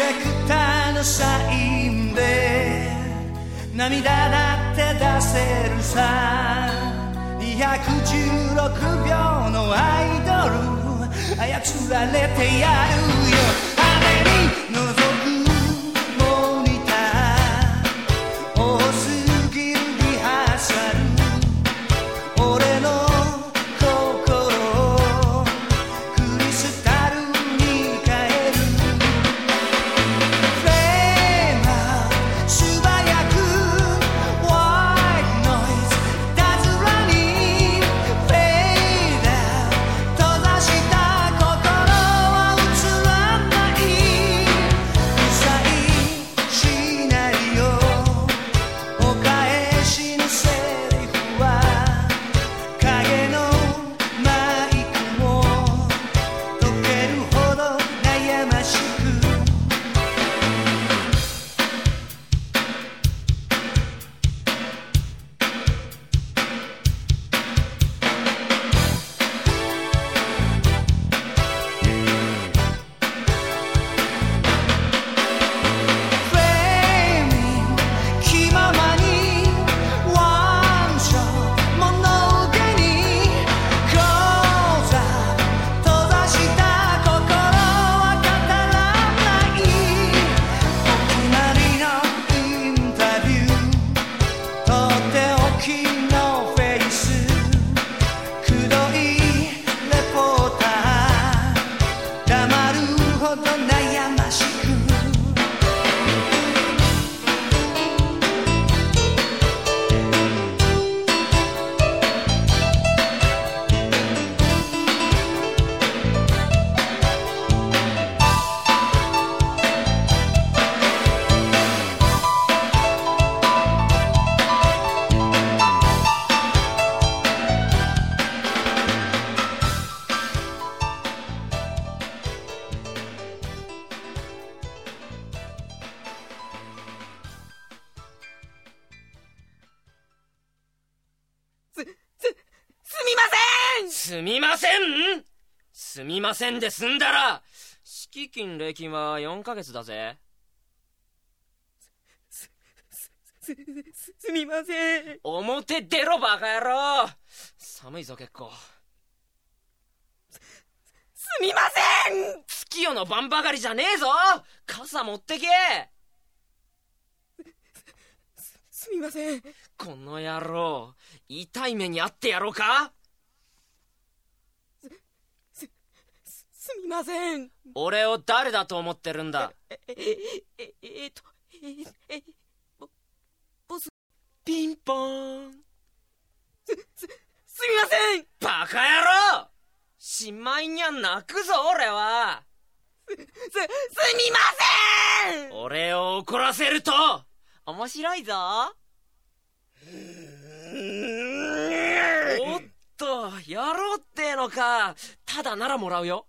レクターのサインで涙だって出せるさ216秒のアイドル操られてやるよすみません。すみませんで済んだら敷金礼金は4ヶ月だぜ。す、すすすみません表出ろバカ野郎寒いぞ結構すみません月夜の晩ばかりじゃねえぞ傘持ってけすみませんこの野郎痛い目にあってやろうかすみません。俺を誰だと思ってるんだ？え、え、え、えーと、え、え、ボ、ボス、ピンポーンすみませんバカ野郎しまいにゃ泣くぞ俺はす、すみません俺を怒らせると面白いぞおっとやろうってのかただならもらうよ